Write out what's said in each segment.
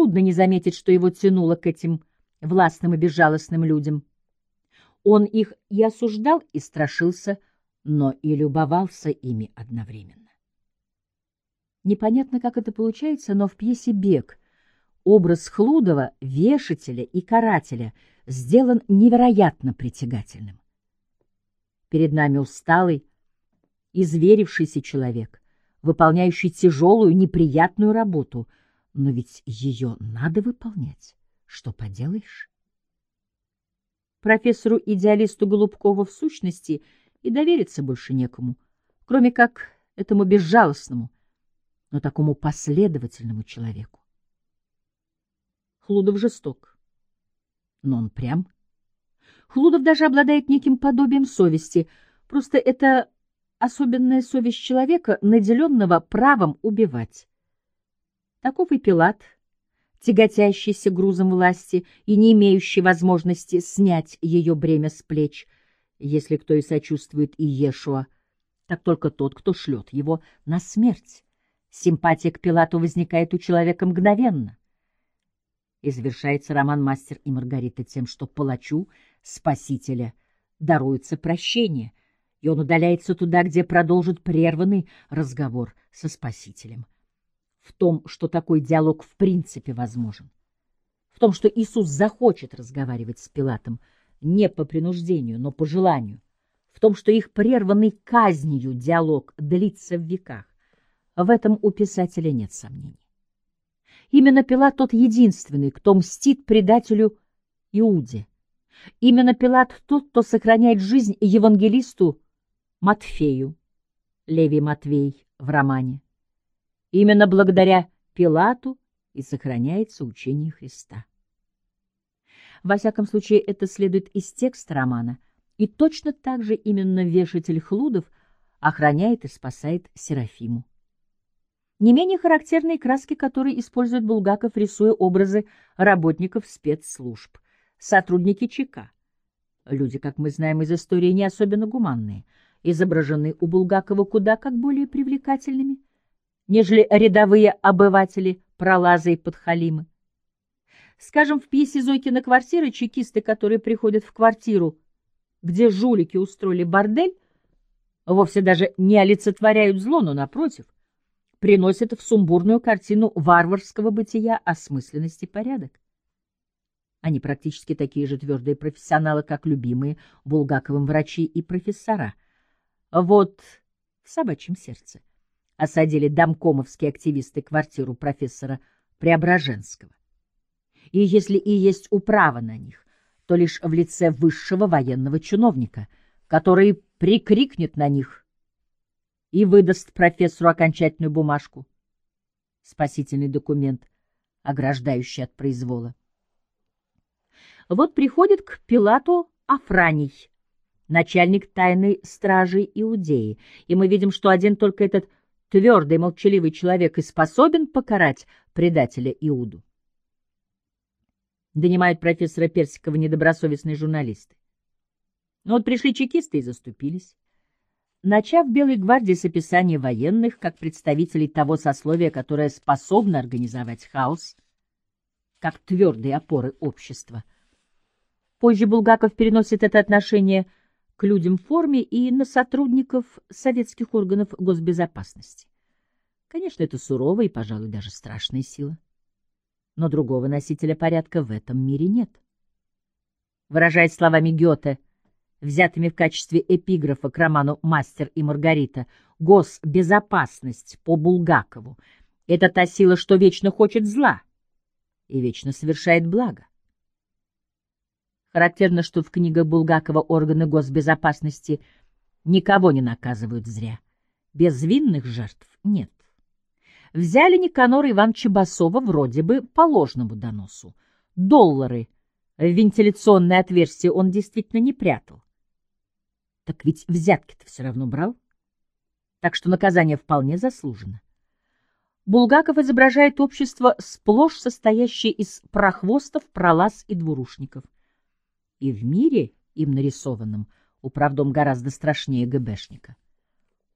трудно не заметить, что его тянуло к этим властным и безжалостным людям. Он их и осуждал, и страшился, но и любовался ими одновременно. Непонятно, как это получается, но в пьесе «Бег» образ Хлудова, вешателя и карателя сделан невероятно притягательным. Перед нами усталый, изверившийся человек, выполняющий тяжелую, неприятную работу, но ведь ее надо выполнять. Что поделаешь? Профессору-идеалисту Голубкову в сущности и довериться больше некому, кроме как этому безжалостному, но такому последовательному человеку. Хлудов жесток, но он прям. Хлудов даже обладает неким подобием совести, просто это особенная совесть человека, наделенного правом убивать. Таков и Пилат, тяготящийся грузом власти и не имеющий возможности снять ее бремя с плеч, если кто и сочувствует Иешуа, так только тот, кто шлет его на смерть. Симпатия к Пилату возникает у человека мгновенно. И завершается роман «Мастер и Маргарита» тем, что палачу, спасителя, даруется прощение, и он удаляется туда, где продолжит прерванный разговор со спасителем. В том, что такой диалог в принципе возможен. В том, что Иисус захочет разговаривать с Пилатом не по принуждению, но по желанию. В том, что их прерванный казнью диалог длится в веках. В этом у писателя нет сомнений. Именно Пилат тот единственный, кто мстит предателю Иуде. Именно Пилат тот, кто сохраняет жизнь евангелисту Матфею, Левий Матвей в романе. Именно благодаря Пилату и сохраняется учение Христа. Во всяком случае, это следует из текста романа, и точно так же именно вешатель Хлудов охраняет и спасает Серафиму. Не менее характерные краски, которые использует Булгаков, рисуя образы работников спецслужб, сотрудники ЧК. Люди, как мы знаем из истории, не особенно гуманные, изображены у Булгакова куда как более привлекательными, нежели рядовые обыватели, пролазы и подхалимы. Скажем, в пьесе Зойкина квартира чекисты, которые приходят в квартиру, где жулики устроили бордель, вовсе даже не олицетворяют зло, но, напротив, приносят в сумбурную картину варварского бытия осмысленности порядок. Они практически такие же твердые профессионалы, как любимые Булгаковым врачи и профессора. Вот в собачьем сердце осадили домкомовские активисты квартиру профессора Преображенского. И если и есть управа на них, то лишь в лице высшего военного чиновника, который прикрикнет на них и выдаст профессору окончательную бумажку. Спасительный документ, ограждающий от произвола. Вот приходит к Пилату Афраний, начальник тайной стражи Иудеи, и мы видим, что один только этот твердый, молчаливый человек и способен покарать предателя Иуду. Донимают профессора Персикова недобросовестные журналисты. Но вот пришли чекисты и заступились. Начав Белой гвардии с описания военных как представителей того сословия, которое способно организовать хаос, как твердые опоры общества, позже Булгаков переносит это отношение к людям в форме и на сотрудников советских органов госбезопасности. Конечно, это суровая и, пожалуй, даже страшная сила. Но другого носителя порядка в этом мире нет. Выражаясь словами Гёте, взятыми в качестве эпиграфа к роману «Мастер и Маргарита», госбезопасность по Булгакову — это та сила, что вечно хочет зла и вечно совершает благо. Характерно, что в книгах Булгакова органы госбезопасности никого не наказывают зря. Безвинных жертв нет. Взяли Никанора Ивановича Басова вроде бы по ложному доносу. Доллары в вентиляционное отверстие он действительно не прятал. Так ведь взятки-то все равно брал. Так что наказание вполне заслужено. Булгаков изображает общество, сплошь состоящее из прохвостов, пролаз и двурушников. И в мире, им нарисованном, управдом гораздо страшнее ГБшника.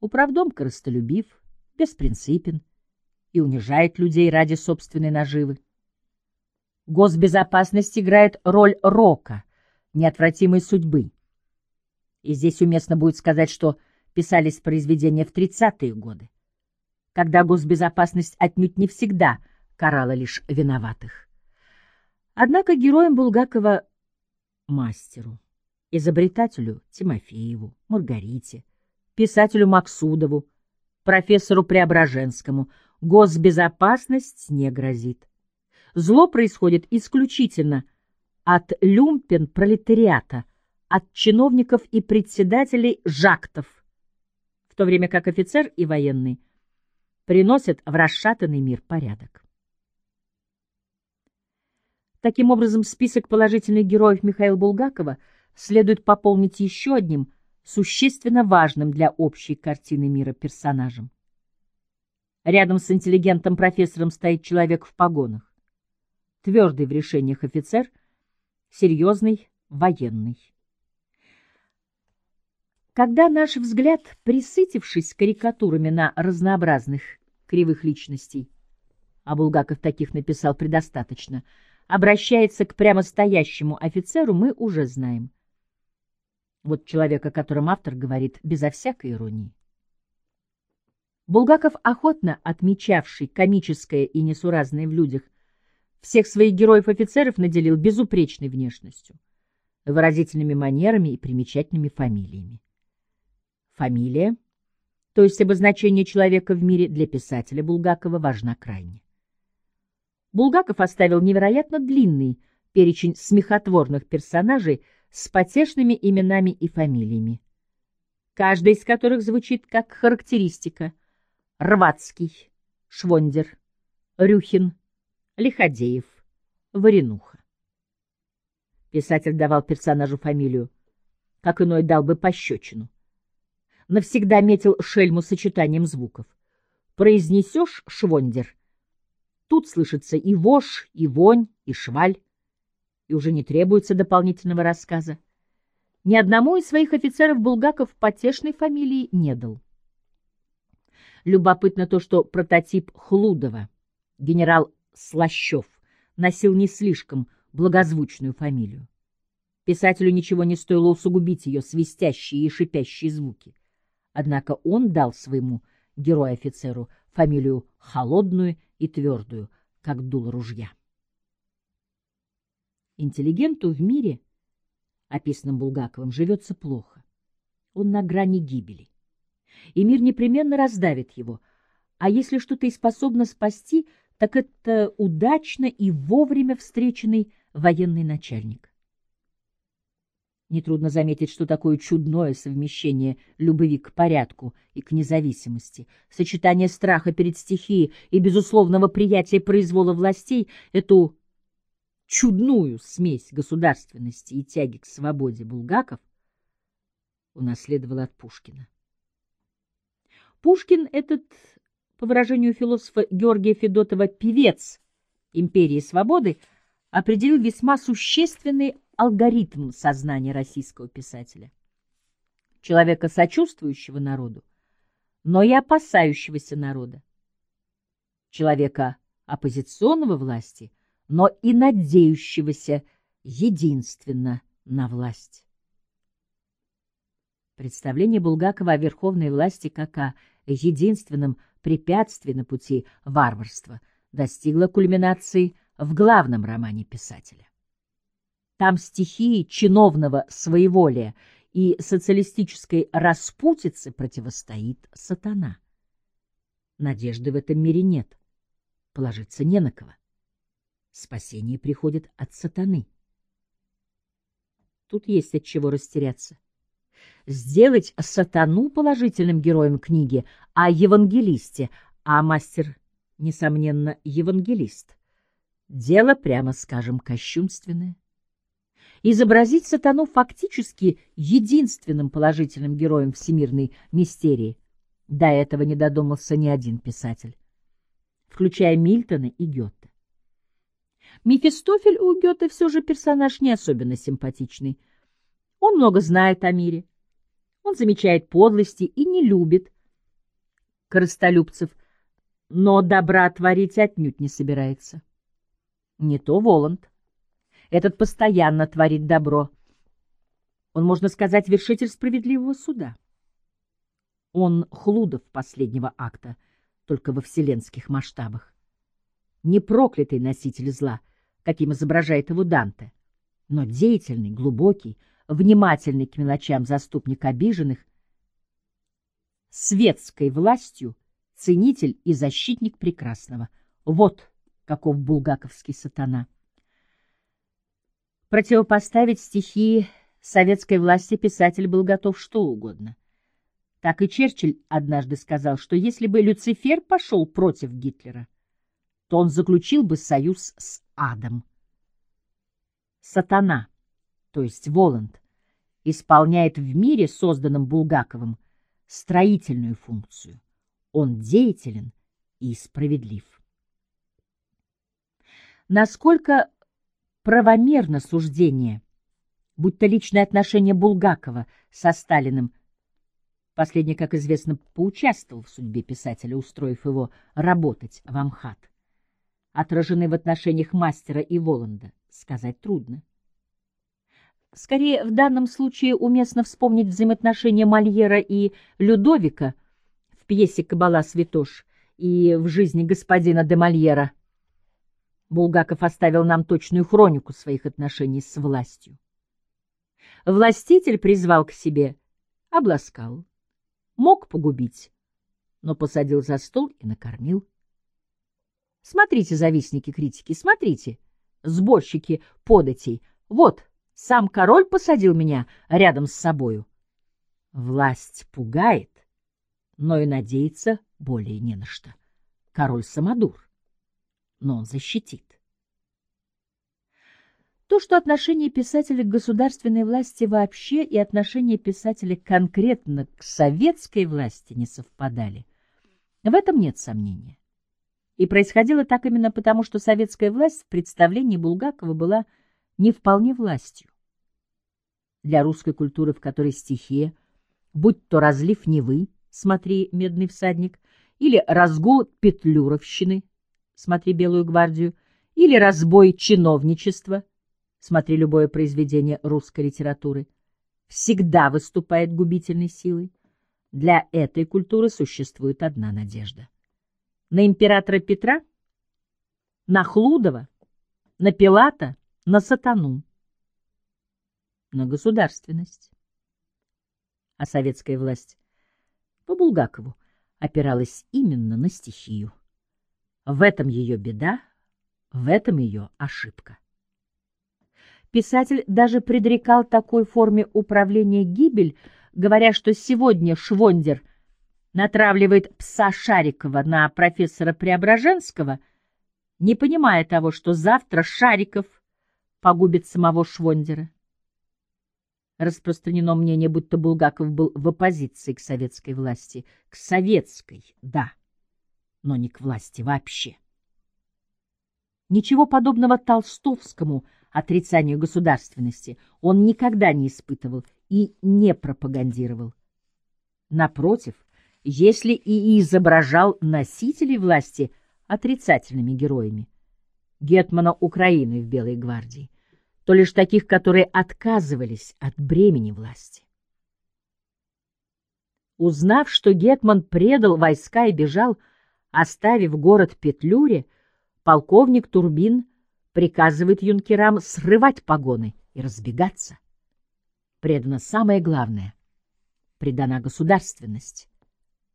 Управдом корыстолюбив, беспринципен и унижает людей ради собственной наживы. Госбезопасность играет роль рока, неотвратимой судьбы. И здесь уместно будет сказать, что писались произведения в 30-е годы, когда госбезопасность отнюдь не всегда карала лишь виноватых. Однако героям Булгакова — мастеру, изобретателю Тимофееву, Маргарите, писателю Максудову, профессору Преображенскому госбезопасность не грозит. Зло происходит исключительно от люмпен-пролетариата, от чиновников и председателей жактов, в то время как офицер и военный приносят в расшатанный мир порядок. Таким образом, список положительных героев Михаила Булгакова следует пополнить еще одним существенно важным для общей картины мира персонажем. Рядом с интеллигентом-профессором стоит человек в погонах. Твердый в решениях офицер, серьезный военный. Когда наш взгляд, присытившись карикатурами на разнообразных кривых личностей, а Булгаков таких написал предостаточно, обращается к прямо стоящему офицеру, мы уже знаем. Вот человек, о котором автор говорит безо всякой иронии. Булгаков, охотно отмечавший комическое и несуразное в людях, всех своих героев-офицеров наделил безупречной внешностью, выразительными манерами и примечательными фамилиями. Фамилия, то есть обозначение человека в мире, для писателя Булгакова важна крайне. Булгаков оставил невероятно длинный перечень смехотворных персонажей, с потешными именами и фамилиями, каждая из которых звучит как характеристика Рвацкий, Швондер, Рюхин, Лиходеев, Варенуха. Писатель давал персонажу фамилию, как иной дал бы пощечину. Навсегда метил шельму сочетанием звуков. Произнесешь «швондер», тут слышится и вошь, и вонь, и шваль и уже не требуется дополнительного рассказа. Ни одному из своих офицеров Булгаков потешной фамилии не дал. Любопытно то, что прототип Хлудова, генерал Слащев, носил не слишком благозвучную фамилию. Писателю ничего не стоило усугубить ее свистящие и шипящие звуки. Однако он дал своему герою-офицеру фамилию холодную и твердую, как дуло ружья. Интеллигенту в мире, описанном Булгаковым, живется плохо. Он на грани гибели. И мир непременно раздавит его. А если что-то и способно спасти, так это удачно и вовремя встреченный военный начальник. Нетрудно заметить, что такое чудное совмещение любви к порядку и к независимости, сочетание страха перед стихией и безусловного приятия произвола властей, эту чудную смесь государственности и тяги к свободе Булгаков унаследовал от Пушкина. Пушкин этот, по выражению философа Георгия Федотова, певец империи свободы, определил весьма существенный алгоритм сознания российского писателя. Человека, сочувствующего народу, но и опасающегося народа. Человека оппозиционного власти – но и надеющегося единственно на власть. Представление Булгакова о верховной власти как о единственном препятствии на пути варварства достигло кульминации в главном романе писателя. Там стихии чиновного своеволия и социалистической распутицы противостоит сатана. Надежды в этом мире нет, положиться не на кого. Спасение приходит от сатаны. Тут есть от чего растеряться. Сделать сатану положительным героем книги о евангелисте, а мастер, несомненно, евангелист. Дело, прямо скажем, кощунственное. Изобразить сатану фактически единственным положительным героем всемирной мистерии. До этого не додумался ни один писатель, включая Мильтона и Гёте. Мефистофель у Гёте все же персонаж не особенно симпатичный. Он много знает о мире. Он замечает подлости и не любит корыстолюбцев, но добра творить отнюдь не собирается. Не то Воланд. Этот постоянно творит добро. Он, можно сказать, вершитель справедливого суда. Он Хлудов последнего акта, только во вселенских масштабах. Не проклятый носитель зла, каким изображает его Данте, но деятельный, глубокий, внимательный к мелочам заступник обиженных, светской властью ценитель и защитник прекрасного. Вот каков булгаковский сатана. Противопоставить стихии советской власти писатель был готов что угодно. Так и Черчилль однажды сказал, что если бы Люцифер пошел против Гитлера, то он заключил бы союз с адом. Сатана, то есть Воланд, исполняет в мире, созданном Булгаковым, строительную функцию. Он деятелен и справедлив. Насколько правомерно суждение, будь то личное отношение Булгакова со Сталиным, последний, как известно, поучаствовал в судьбе писателя, устроив его работать в Амхат, отражены в отношениях мастера и Воланда, сказать трудно. Скорее, в данном случае уместно вспомнить взаимоотношения Мольера и Людовика в пьесе «Кабала Святош» и в жизни господина де Мольера. Булгаков оставил нам точную хронику своих отношений с властью. Властитель призвал к себе, обласкал, мог погубить, но посадил за стол и накормил. Смотрите, завистники критики, смотрите, сборщики податей, вот — сам король посадил меня рядом с собою. Власть пугает, но и надеяться более не на что. Король самодур, но он защитит. То, что отношение писателя к государственной власти вообще и отношение писателя конкретно к советской власти не совпадали, в этом нет сомнения. И происходило так именно потому, что советская власть в представлении Булгакова была не вполне властью. Для русской культуры, в которой стихия, будь то разлив Невы, смотри «Медный всадник», или разгул петлюровщины, смотри «Белую гвардию», или разбой чиновничества, смотри любое произведение русской литературы, всегда выступает губительной силой. Для этой культуры существует одна надежда. На императора Петра, на Хлудова, на Пилата, на сатану, на государственность. А советская власть по Булгакову опиралась именно на стихию. В этом ее беда, в этом ее ошибка. Писатель даже предрекал такой форме управления гибель, говоря, что сегодня Швондер натравливает пса Шарикова на профессора Преображенского, не понимая того, что завтра Шариков погубит самого Швондера. Распространено мнение, будто Булгаков был в оппозиции к советской власти. К советской, да, но не к власти вообще. Ничего подобного толстовскому отрицанию государственности он никогда не испытывал и не пропагандировал. Напротив, если и изображал носителей власти отрицательными героями, Гетмана Украины в Белой гвардии, то лишь таких, которые отказывались от бремени власти. Узнав, что Гетман предал войска и бежал, оставив город Петлюре, полковник Турбин приказывает юнкерам срывать погоны и разбегаться. Предано самое главное — предана государственность.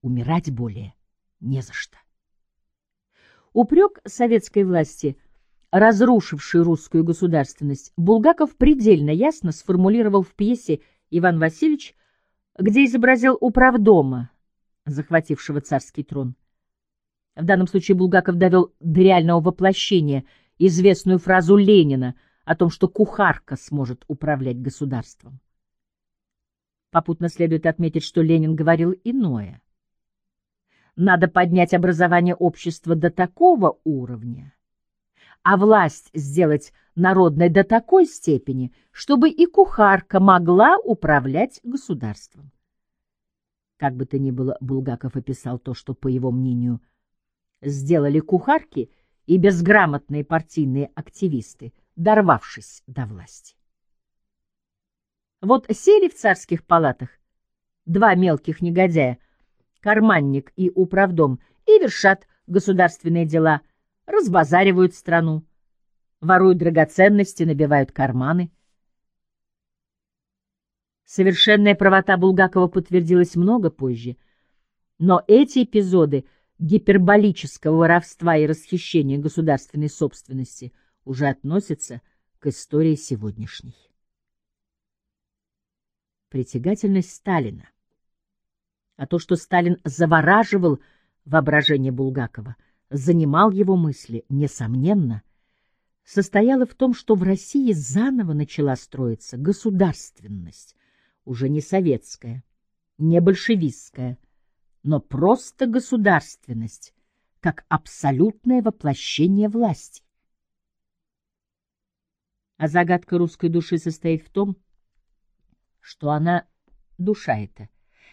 Умирать более не за что. Упрек советской власти — разрушивший русскую государственность, Булгаков предельно ясно сформулировал в пьесе «Иван Васильевич», где изобразил управдома, захватившего царский трон. В данном случае Булгаков довел до реального воплощения известную фразу Ленина о том, что кухарка сможет управлять государством. Попутно следует отметить, что Ленин говорил иное. Надо поднять образование общества до такого уровня, а власть сделать народной до такой степени, чтобы и кухарка могла управлять государством. Как бы то ни было, Булгаков описал то, что, по его мнению, сделали кухарки, и безграмотные партийные активисты, дорвавшись до власти. Вот сели в царских палатах два мелких негодяя, карманник и управдом, и вершат государственные дела, разбазаривают страну, воруют драгоценности, набивают карманы. Совершенная правота Булгакова подтвердилась много позже, но эти эпизоды гиперболического воровства и расхищения государственной собственности уже относятся к истории сегодняшней. Притягательность Сталина, а то, что Сталин завораживал воображение Булгакова, занимал его мысли, несомненно, состояло в том, что в России заново начала строиться государственность, уже не советская, не большевистская, но просто государственность, как абсолютное воплощение власти. А загадка русской души состоит в том, что она душа эта,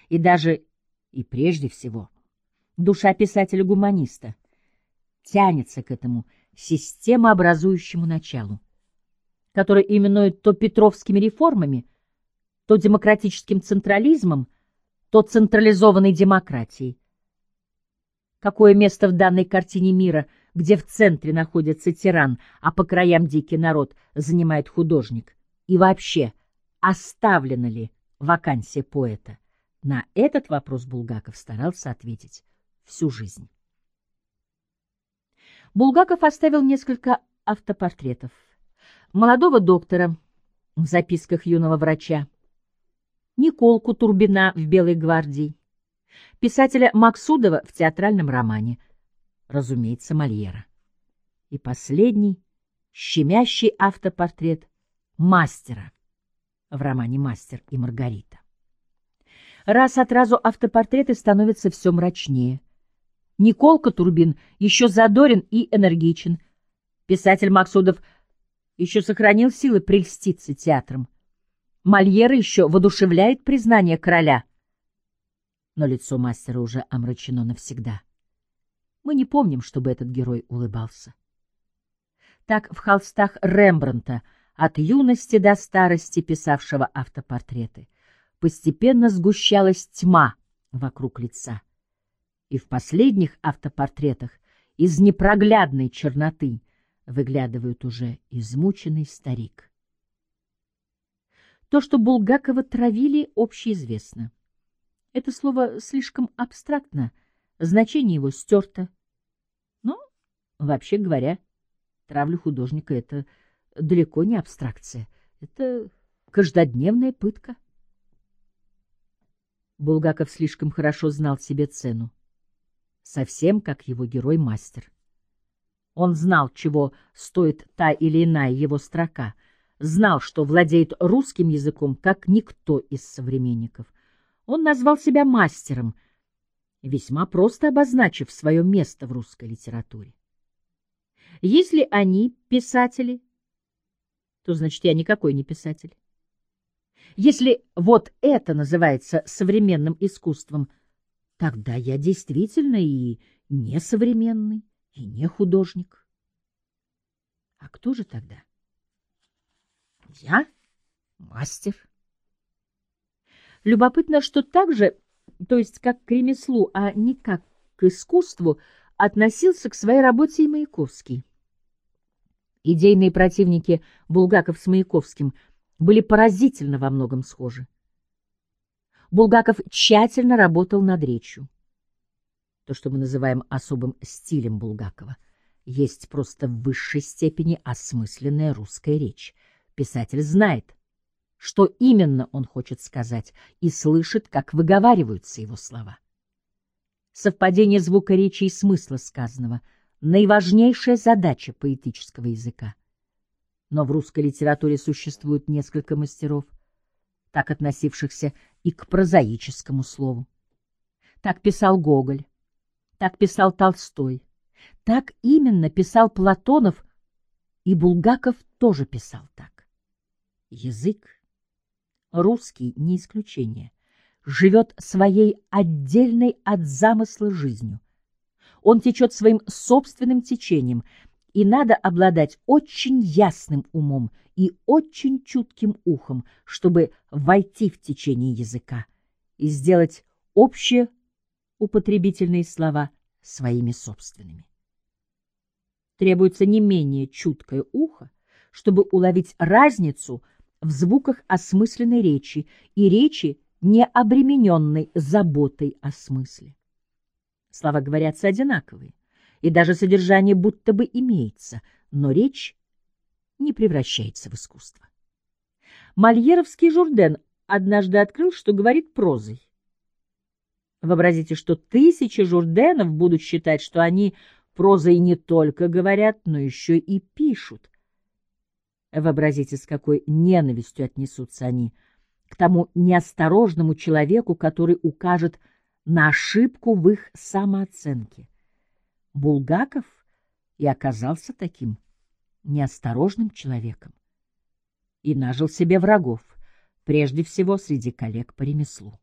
и даже и прежде всего душа писателя-гуманиста тянется к этому системообразующему началу, которое именуют то петровскими реформами, то демократическим централизмом, то централизованной демократией. Какое место в данной картине мира, где в центре находится тиран, а по краям дикий народ, занимает художник? И вообще, оставлена ли вакансия поэта? На этот вопрос Булгаков старался ответить всю жизнь. Булгаков оставил несколько автопортретов. Молодого доктора в записках юного врача, Николку Турбина в «Белой гвардии», писателя Максудова в театральном романе, разумеется, Мольера. И последний, щемящий автопортрет мастера в романе «Мастер и Маргарита». Раз от разу автопортреты становятся все мрачнее. Николка Турбин еще задорен и энергичен. Писатель Максудов еще сохранил силы прельститься театром. Мольера еще воодушевляет признание короля. Но лицо мастера уже омрачено навсегда. Мы не помним, чтобы этот герой улыбался. Так в холстах Рембрандта от юности до старости писавшего автопортреты постепенно сгущалась тьма вокруг лица и в последних автопортретах из непроглядной черноты выглядывает уже измученный старик. То, что Булгакова травили, общеизвестно. Это слово слишком абстрактно, значение его стерто. Но, вообще говоря, травля художника — это далеко не абстракция, это каждодневная пытка. Булгаков слишком хорошо знал себе цену совсем как его герой-мастер. Он знал, чего стоит та или иная его строка, знал, что владеет русским языком, как никто из современников. Он назвал себя мастером, весьма просто обозначив свое место в русской литературе. Если они писатели, то значит я никакой не писатель. Если вот это называется современным искусством – Тогда я действительно и не современный, и не художник. А кто же тогда? Я мастер. Любопытно, что так же, то есть как к ремеслу, а не как к искусству, относился к своей работе и Маяковский. Идейные противники Булгаков с Маяковским были поразительно во многом схожи. Булгаков тщательно работал над речью. То, что мы называем особым стилем Булгакова, есть просто в высшей степени осмысленная русская речь. Писатель знает, что именно он хочет сказать, и слышит, как выговариваются его слова. Совпадение звука речи и смысла сказанного — наиважнейшая задача поэтического языка. Но в русской литературе существует несколько мастеров, так относившихся и к прозаическому слову. Так писал Гоголь, так писал Толстой, так именно писал Платонов, и Булгаков тоже писал так. Язык, русский не исключение, живет своей отдельной от замысла жизнью. Он течет своим собственным течением, и надо обладать очень ясным умом и очень чутким ухом, чтобы войти в течение языка и сделать общие употребительные слова своими собственными. Требуется не менее чуткое ухо, чтобы уловить разницу в звуках осмысленной речи и речи, не обремененной заботой о смысле. Слова говорятся одинаковые, и даже содержание будто бы имеется, но речь не превращается в искусство. Мольеровский Журден однажды открыл, что говорит прозой. Вообразите, что тысячи Журденов будут считать, что они прозой не только говорят, но еще и пишут. Вообразите, с какой ненавистью отнесутся они к тому неосторожному человеку, который укажет на ошибку в их самооценке. Булгаков и оказался таким неосторожным человеком и нажил себе врагов, прежде всего среди коллег по ремеслу.